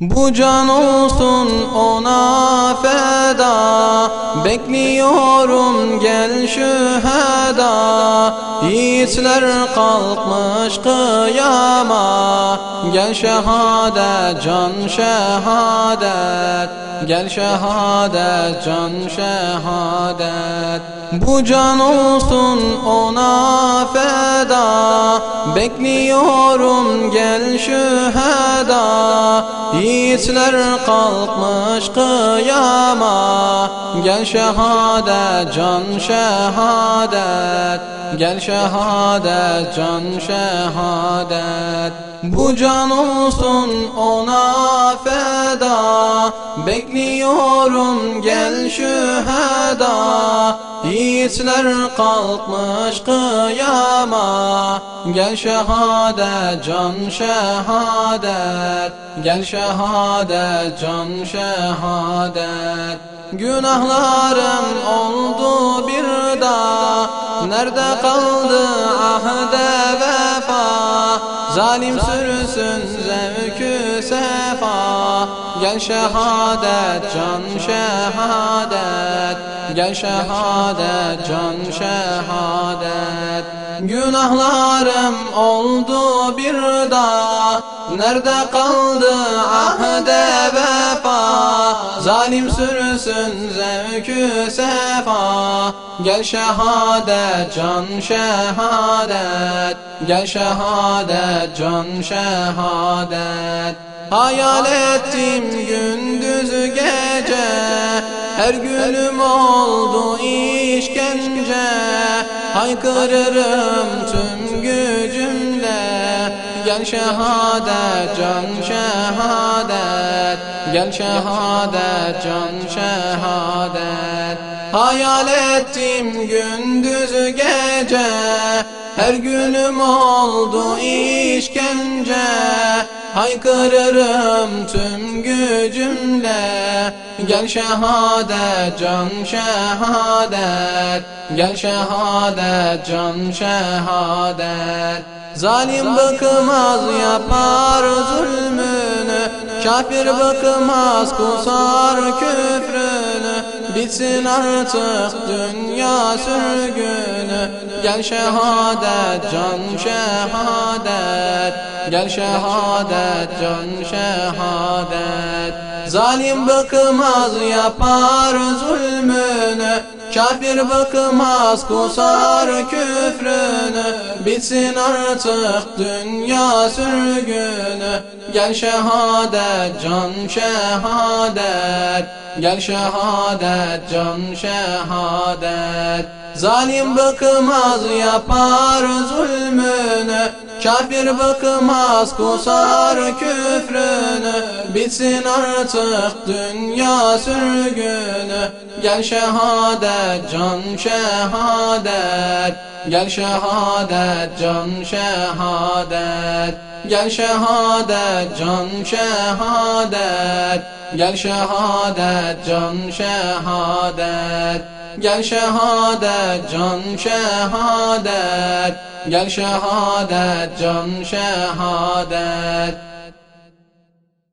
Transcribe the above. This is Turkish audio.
Bu can olsun ona feda. Bekliyorum gel şüheda Yiğitler kalkmış kıyama. Gel şehadet can şehadet Gel şehadet can şehadet Bu can olsun ona feda. Bekliyorum gel şüheda Yiğitler kalkmış kıyama Gel şehadet can şehadet. Gel şehadet can şehadet Bu can olsun ona feda. Bekliyorum gel şüheda Yiğitler kalkmış kıyama. Gel şehadet can şehadet Gel şehadet can şehadet Günahlarım oldu bir daha Nerede kaldı ahde Zalim sürüsün zevkü sefa. Gel şehadet can şehadet. Gel şehadet can şehadet. Günahlarım oldu bir daha. Nerede kaldı ahde vefa Zalim sürüsün zevkü sefa. Gel şehadet can şehadet. Gel şehadet can şehadet. Hayal ettim gündüz gece. Her günüm oldu işkence. Haykırırım tüm gücümle. Gel şehadet can şehadet Gel şehadet can şehadet. Hayal ettim gündüz gece Her günüm oldu işkence. Haykırırım tüm gücümle. Gel şehadet can şehadet. Gel şehadet can şehadet. Zalim bıkmaz yapar Kafir bıkmaz kusar küfrünü Bitsin artık dünya sürgünü Gel şehadet can şehadet Gel şehadet can şehadet. Zalim bıkmaz yapar zulmünü Kafir bıkmaz kusar küfrünü Bitsin artık dünya sürgünü Gel şehadet can şehadet Gel şehadet can şehadet. Zalim bıkmaz yapar zulmünü Kafir bıkmaz kusar küfrünü Bitsin artık dünya sürgünü Gel şehadet can şehadet Gel şehadet can şehadet. Gel şehadet can şehadet Gel şehadet can şehadet. Gel şehadet can şehadet Gel şehadet can şehadet